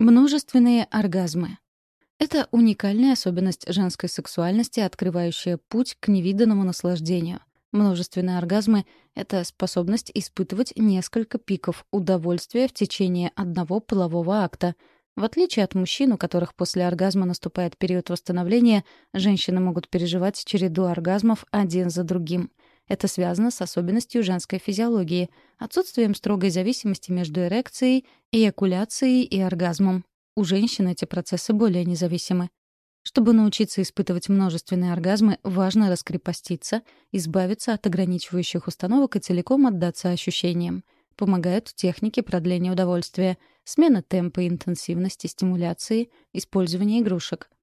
Множественные оргазмы. Это уникальная особенность женской сексуальности, открывающая путь к невиданному наслаждению. Множественные оргазмы — это способность испытывать несколько пиков удовольствия в течение одного полового акта. В отличие от мужчин, у которых после оргазма наступает период восстановления, женщины могут переживать череду оргазмов один за другим. Это связано с особенностью женской физиологии, отсутствием строгой зависимости между эрекцией, эякуляцией и оргазмом. У женщин эти процессы более независимы. Чтобы научиться испытывать множественные оргазмы, важно раскрепоститься, избавиться от ограничивающих установок и целиком отдаться ощущениям. Помогают техники продления удовольствия, смена темпа и интенсивности стимуляции, использование игрушек —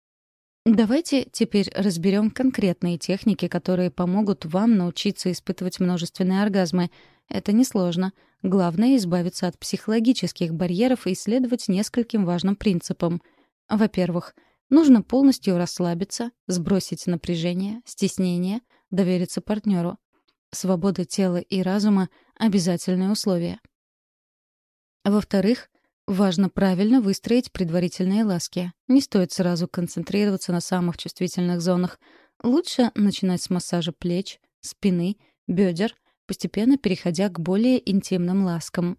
Давайте теперь разберем конкретные техники, которые помогут вам научиться испытывать множественные оргазмы. Это несложно. Главное — избавиться от психологических барьеров и исследовать нескольким важным принципам. Во-первых, нужно полностью расслабиться, сбросить напряжение, стеснение, довериться партнеру. Свобода тела и разума — обязательное условие. Во-вторых, Важно правильно выстроить предварительные ласки. Не стоит сразу концентрироваться на самых чувствительных зонах. Лучше начинать с массажа плеч, спины, бедер, постепенно переходя к более интимным ласкам.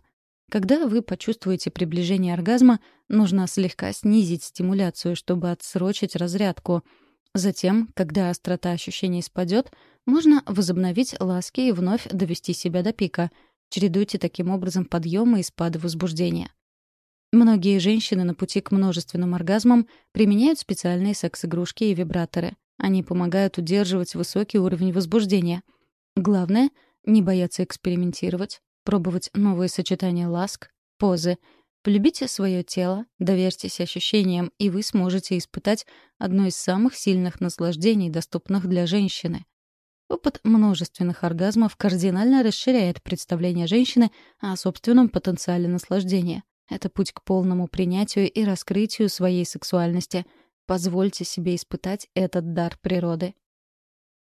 Когда вы почувствуете приближение оргазма, нужно слегка снизить стимуляцию, чтобы отсрочить разрядку. Затем, когда острота ощущений спадет, можно возобновить ласки и вновь довести себя до пика. Чередуйте таким образом подъемы и спады возбуждения. Многие женщины на пути к множественным оргазмам применяют специальные секс-игрушки и вибраторы. Они помогают удерживать высокий уровень возбуждения. Главное — не бояться экспериментировать, пробовать новые сочетания ласк, позы. Полюбите свое тело, доверьтесь ощущениям, и вы сможете испытать одно из самых сильных наслаждений, доступных для женщины. Опыт множественных оргазмов кардинально расширяет представление женщины о собственном потенциале наслаждения. Это путь к полному принятию и раскрытию своей сексуальности. Позвольте себе испытать этот дар природы.